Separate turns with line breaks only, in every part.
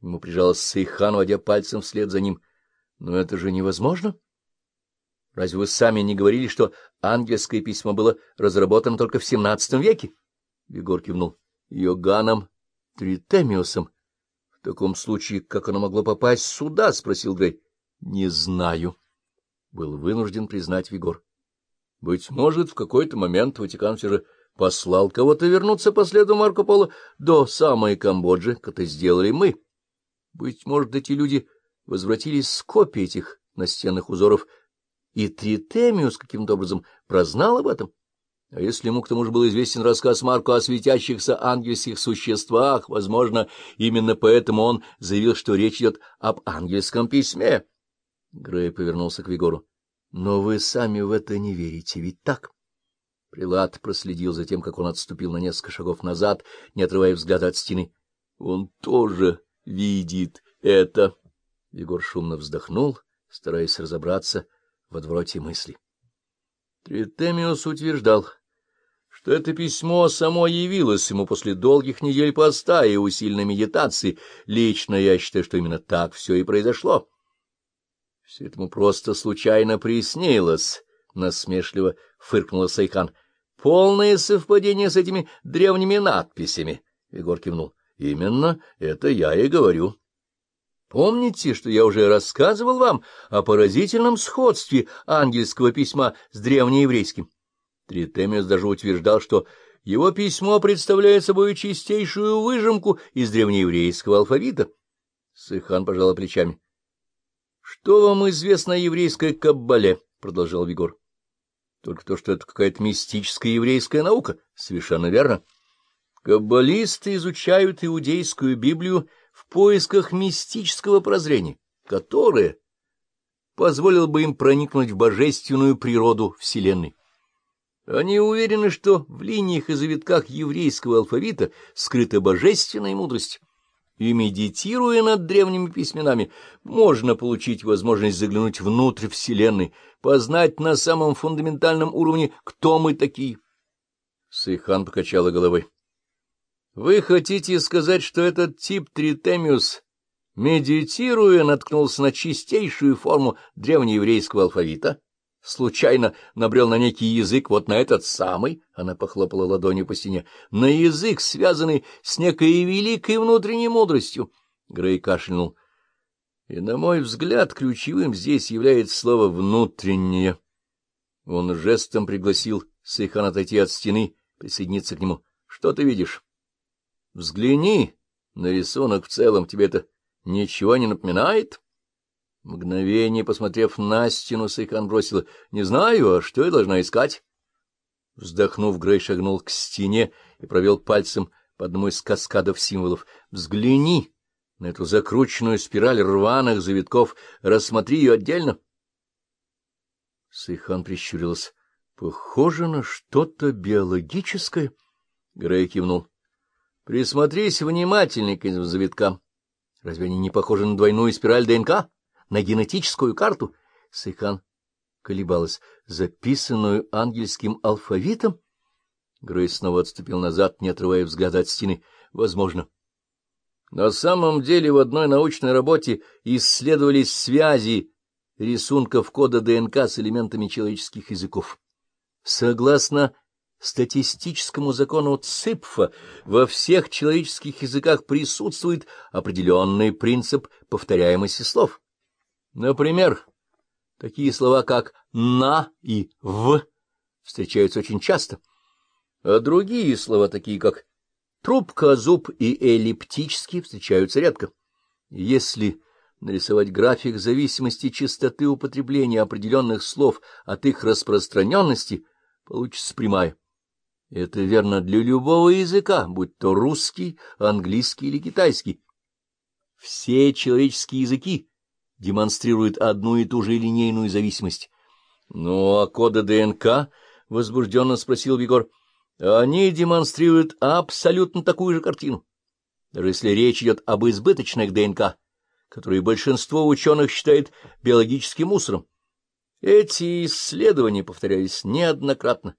Ему прижалась Сейхан, водя пальцем вслед за ним. — Но это же невозможно. Разве вы сами не говорили, что ангельское письмо было разработано только в XVII веке? Егор кивнул. — Йоганом Тритемиусом. — В таком случае, как оно могло попасть сюда? — спросил Грей. — Не знаю. Был вынужден признать Вигор. Быть может, в какой-то момент Ватикан все же послал кого-то вернуться по следу Марко Поло до самой Камбоджи, как это сделали мы. Быть может, эти люди возвратились с копий этих настенных узоров, и Тритемиус каким-то образом прознал об этом. А если ему к тому же был известен рассказ Марко о светящихся ангельских существах, возможно, именно поэтому он заявил, что речь идет об ангельском письме. Грей повернулся к Вигору. — Но вы сами в это не верите, ведь так? Прилад проследил за тем, как он отступил на несколько шагов назад, не отрывая взгляда от стены. — Он тоже видит это. Егор шумно вздохнул, стараясь разобраться в водовороте мыслей. Тритемиус утверждал, что это письмо само явилось ему после долгих недель поста и усиленной медитации. Лично я считаю, что именно так все и произошло. Все это ему просто случайно приснилось, — насмешливо фыркнула Сайхан. — Полное совпадение с этими древними надписями, — Егор кивнул. — Именно это я и говорю. Помните, что я уже рассказывал вам о поразительном сходстве ангельского письма с древнееврейским? Тритемиус даже утверждал, что его письмо представляет собой чистейшую выжимку из древнееврейского алфавита. Сайхан пожала плечами. — Что вам известно о еврейской каббале? — продолжал Вигор. — Только то, что это какая-то мистическая еврейская наука. Совершенно верно. Каббалисты изучают иудейскую Библию в поисках мистического прозрения, которое позволило бы им проникнуть в божественную природу Вселенной. Они уверены, что в линиях и завитках еврейского алфавита скрыта божественная мудрость и, медитируя над древними письменами, можно получить возможность заглянуть внутрь Вселенной, познать на самом фундаментальном уровне, кто мы такие. Сейхан покачала головой. — Вы хотите сказать, что этот тип Тритемиус, медитируя, наткнулся на чистейшую форму древнееврейского алфавита? случайно набрел на некий язык, вот на этот самый, — она похлопала ладонью по стене, — на язык, связанный с некой великой внутренней мудростью. Грей кашлянул. И, на мой взгляд, ключевым здесь является слово «внутреннее». Он жестом пригласил Сейхан отойти от стены, присоединиться к нему. — Что ты видишь? — Взгляни на рисунок в целом. Тебе это ничего не напоминает? — Мгновение посмотрев на стену, Сейхан бросила. — Не знаю, а что я должна искать? Вздохнув, Грей шагнул к стене и провел пальцем по одному из каскадов символов. — Взгляни на эту закрученную спираль рваных завитков, рассмотри ее отдельно. Сайхан прищурилась. — Похоже на что-то биологическое. Грей кивнул. — Присмотрись внимательней к этим завиткам. Разве они не похожи на двойную спираль ДНК? — на генетическую карту. Сайхан колебалась. Записанную ангельским алфавитом? Грей снова отступил назад, не отрывая взгляда от стены. Возможно. На самом деле в одной научной работе исследовались связи рисунков кода ДНК с элементами человеческих языков. Согласно статистическому закону ЦИПФа, во всех человеческих языках присутствует определенный принцип повторяемости слов. Например, такие слова, как «на» и «в» встречаются очень часто, а другие слова, такие как «трубка», «зуб» и «эллиптический» встречаются редко. Если нарисовать график зависимости частоты употребления определенных слов от их распространенности, получится прямая. Это верно для любого языка, будь то русский, английский или китайский. Все человеческие языки демонстрирует одну и ту же линейную зависимость. — Ну, а коды ДНК? — возбужденно спросил Вигор. — Они демонстрируют абсолютно такую же картину. Даже если речь идет об избыточных ДНК, которые большинство ученых считает биологическим мусором. Эти исследования повторялись неоднократно.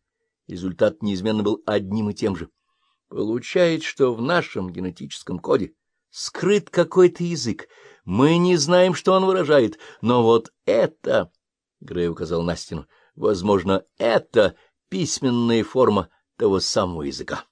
Результат неизменно был одним и тем же. Получается, что в нашем генетическом коде скрыт какой-то язык. Мы не знаем, что он выражает, но вот это, — Грей указал на стену, — возможно, это письменная форма того самого языка.